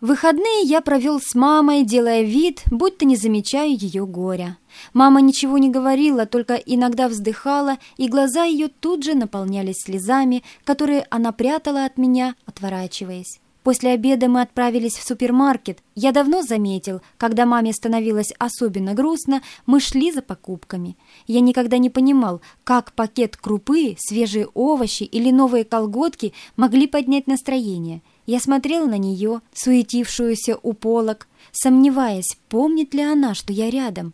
Выходные я провел с мамой, делая вид, будто не замечаю ее горя. Мама ничего не говорила, только иногда вздыхала, и глаза ее тут же наполнялись слезами, которые она прятала от меня, отворачиваясь. После обеда мы отправились в супермаркет. Я давно заметил, когда маме становилось особенно грустно, мы шли за покупками. Я никогда не понимал, как пакет крупы, свежие овощи или новые колготки могли поднять настроение – я смотрел на нее, суетившуюся у полок, сомневаясь, помнит ли она, что я рядом.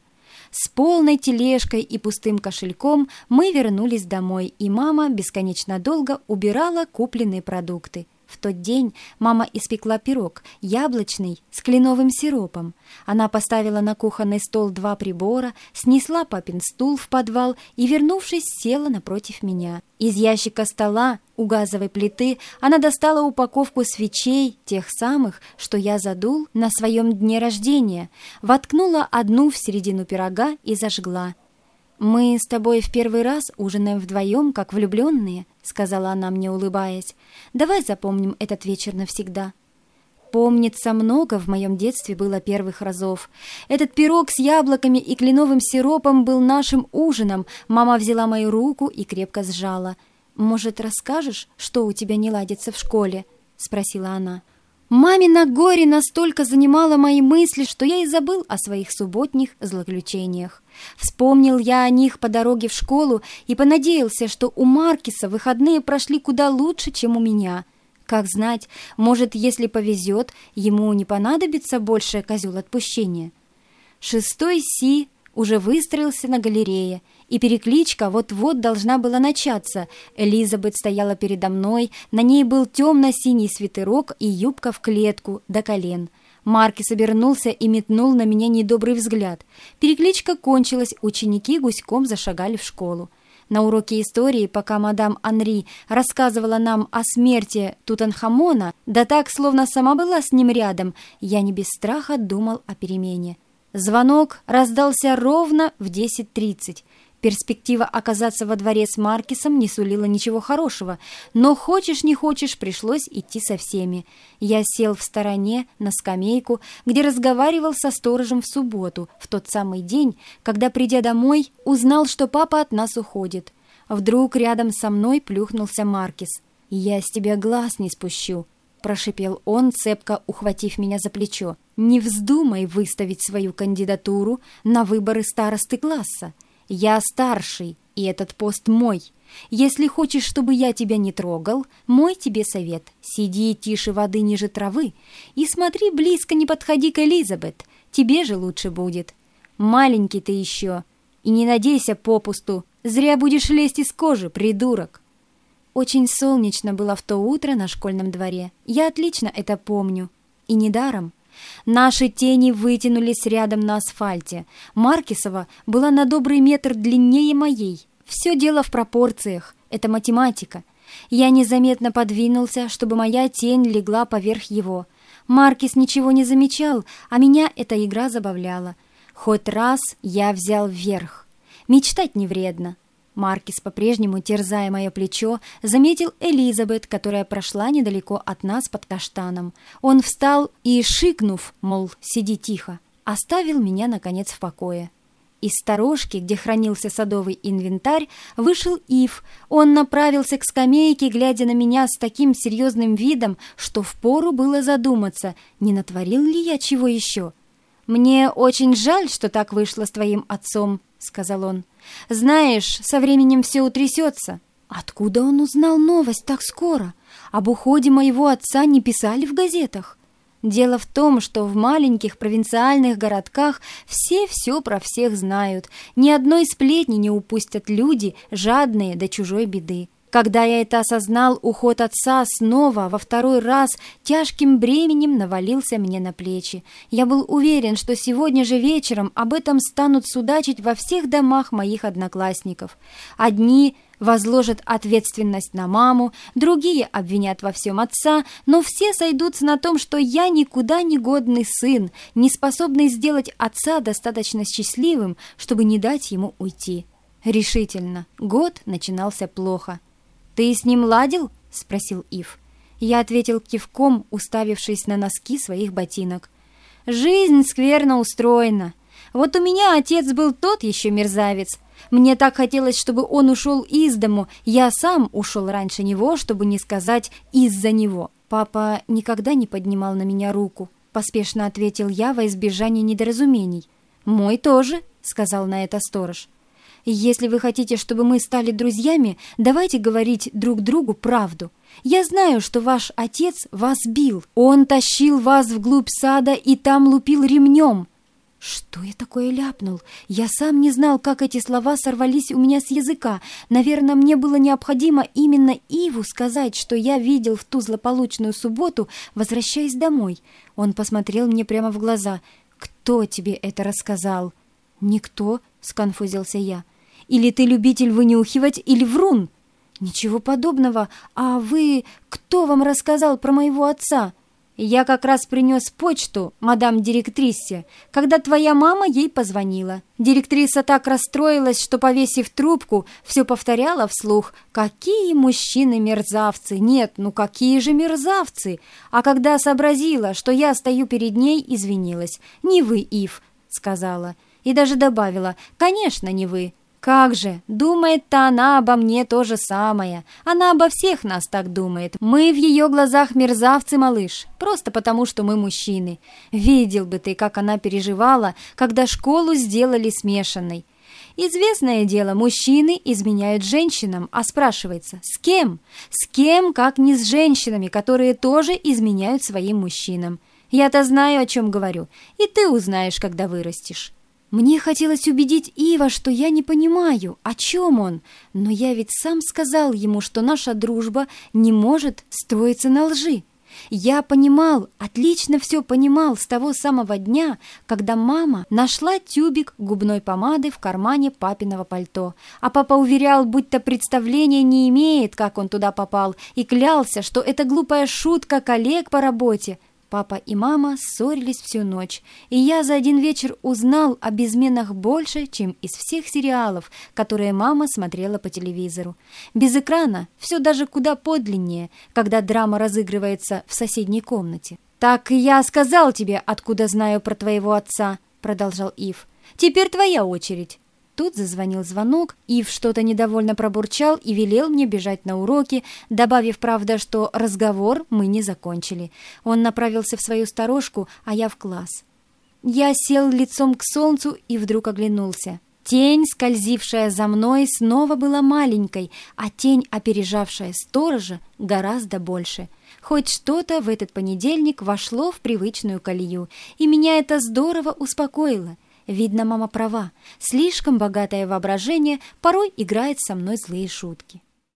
С полной тележкой и пустым кошельком мы вернулись домой, и мама бесконечно долго убирала купленные продукты. В тот день мама испекла пирог, яблочный, с кленовым сиропом. Она поставила на кухонный стол два прибора, снесла папин стул в подвал и, вернувшись, села напротив меня. Из ящика стола у газовой плиты она достала упаковку свечей, тех самых, что я задул на своем дне рождения, воткнула одну в середину пирога и зажгла. «Мы с тобой в первый раз ужинаем вдвоем, как влюбленные», — сказала она мне, улыбаясь. «Давай запомним этот вечер навсегда». Помнится, много в моем детстве было первых разов. Этот пирог с яблоками и кленовым сиропом был нашим ужином. Мама взяла мою руку и крепко сжала. «Может, расскажешь, что у тебя не ладится в школе?» — спросила она. Мамино горе настолько занимало мои мысли, что я и забыл о своих субботних злоключениях. Вспомнил я о них по дороге в школу и понадеялся, что у Маркиса выходные прошли куда лучше, чем у меня. Как знать, может, если повезет, ему не понадобится больше козел отпущения. Шестой Си уже выстроился на галерее, и перекличка вот-вот должна была начаться. Элизабет стояла передо мной, на ней был темно-синий свитерок и юбка в клетку до колен. Маркис обернулся и метнул на меня недобрый взгляд. Перекличка кончилась, ученики гуськом зашагали в школу. На уроке истории, пока мадам Анри рассказывала нам о смерти Тутанхамона, да так, словно сама была с ним рядом, я не без страха думал о перемене. Звонок раздался ровно в 10.30. Перспектива оказаться во дворе с Маркисом не сулила ничего хорошего, но хочешь не хочешь, пришлось идти со всеми. Я сел в стороне на скамейку, где разговаривал со сторожем в субботу, в тот самый день, когда, придя домой, узнал, что папа от нас уходит. Вдруг рядом со мной плюхнулся Маркис. «Я с тебя глаз не спущу», — прошипел он, цепко ухватив меня за плечо. «Не вздумай выставить свою кандидатуру на выборы старосты класса. Я старший, и этот пост мой. Если хочешь, чтобы я тебя не трогал, мой тебе совет. Сиди тише воды ниже травы и смотри близко, не подходи к Элизабет. Тебе же лучше будет. Маленький ты еще. И не надейся попусту. Зря будешь лезть из кожи, придурок. Очень солнечно было в то утро на школьном дворе. Я отлично это помню. И недаром. Наши тени вытянулись рядом на асфальте. Маркисова была на добрый метр длиннее моей. Все дело в пропорциях. Это математика. Я незаметно подвинулся, чтобы моя тень легла поверх его. Маркис ничего не замечал, а меня эта игра забавляла. Хоть раз я взял вверх. Мечтать не вредно. Маркис, по-прежнему терзая мое плечо, заметил Элизабет, которая прошла недалеко от нас под каштаном. Он встал и, шикнув, мол, сиди тихо, оставил меня, наконец, в покое. Из сторожки, где хранился садовый инвентарь, вышел Ив. Он направился к скамейке, глядя на меня с таким серьезным видом, что впору было задуматься, не натворил ли я чего еще. «Мне очень жаль, что так вышло с твоим отцом», — сказал он. Знаешь, со временем все утрясется. Откуда он узнал новость так скоро? Об уходе моего отца не писали в газетах. Дело в том, что в маленьких провинциальных городках все все про всех знают. Ни одной сплетни не упустят люди, жадные до чужой беды. Когда я это осознал, уход отца снова, во второй раз, тяжким бременем навалился мне на плечи. Я был уверен, что сегодня же вечером об этом станут судачить во всех домах моих одноклассников. Одни возложат ответственность на маму, другие обвинят во всем отца, но все сойдутся на том, что я никуда не годный сын, не способный сделать отца достаточно счастливым, чтобы не дать ему уйти. Решительно, год начинался плохо. «Ты с ним ладил?» — спросил Ив. Я ответил кивком, уставившись на носки своих ботинок. «Жизнь скверно устроена. Вот у меня отец был тот еще мерзавец. Мне так хотелось, чтобы он ушел из дому. Я сам ушел раньше него, чтобы не сказать «из-за него». Папа никогда не поднимал на меня руку, поспешно ответил я во избежание недоразумений. «Мой тоже», — сказал на это сторож. «Если вы хотите, чтобы мы стали друзьями, давайте говорить друг другу правду. Я знаю, что ваш отец вас бил. Он тащил вас вглубь сада и там лупил ремнем». Что я такое ляпнул? Я сам не знал, как эти слова сорвались у меня с языка. Наверное, мне было необходимо именно Иву сказать, что я видел в ту злополучную субботу, возвращаясь домой. Он посмотрел мне прямо в глаза. «Кто тебе это рассказал?» «Никто», — сконфузился я. «Или ты любитель вынюхивать, или врун?» «Ничего подобного. А вы... Кто вам рассказал про моего отца?» «Я как раз принес почту, мадам директрисе, когда твоя мама ей позвонила. Директриса так расстроилась, что, повесив трубку, все повторяла вслух. «Какие мужчины мерзавцы! Нет, ну какие же мерзавцы!» А когда сообразила, что я стою перед ней, извинилась. «Не вы, Ив», — сказала. И даже добавила «Конечно, не вы». Как же, думает-то она обо мне то же самое. Она обо всех нас так думает. Мы в ее глазах мерзавцы, малыш, просто потому, что мы мужчины. Видел бы ты, как она переживала, когда школу сделали смешанной. Известное дело, мужчины изменяют женщинам, а спрашивается, с кем? С кем, как не с женщинами, которые тоже изменяют своим мужчинам. Я-то знаю, о чем говорю, и ты узнаешь, когда вырастешь. Мне хотелось убедить Ива, что я не понимаю, о чем он, но я ведь сам сказал ему, что наша дружба не может строиться на лжи. Я понимал, отлично все понимал с того самого дня, когда мама нашла тюбик губной помады в кармане папиного пальто, а папа уверял, будто представления не имеет, как он туда попал, и клялся, что это глупая шутка коллег по работе, Папа и мама ссорились всю ночь, и я за один вечер узнал о безменах больше, чем из всех сериалов, которые мама смотрела по телевизору. Без экрана все даже куда подлиннее, когда драма разыгрывается в соседней комнате. «Так я сказал тебе, откуда знаю про твоего отца», — продолжал Ив. «Теперь твоя очередь». Тут зазвонил звонок, Ив что-то недовольно пробурчал и велел мне бежать на уроки, добавив, правда, что разговор мы не закончили. Он направился в свою сторожку, а я в класс. Я сел лицом к солнцу и вдруг оглянулся. Тень, скользившая за мной, снова была маленькой, а тень, опережавшая сторожа, гораздо больше. Хоть что-то в этот понедельник вошло в привычную колею, и меня это здорово успокоило. Видно, мама права. Слишком богатое воображение порой играет со мной злые шутки.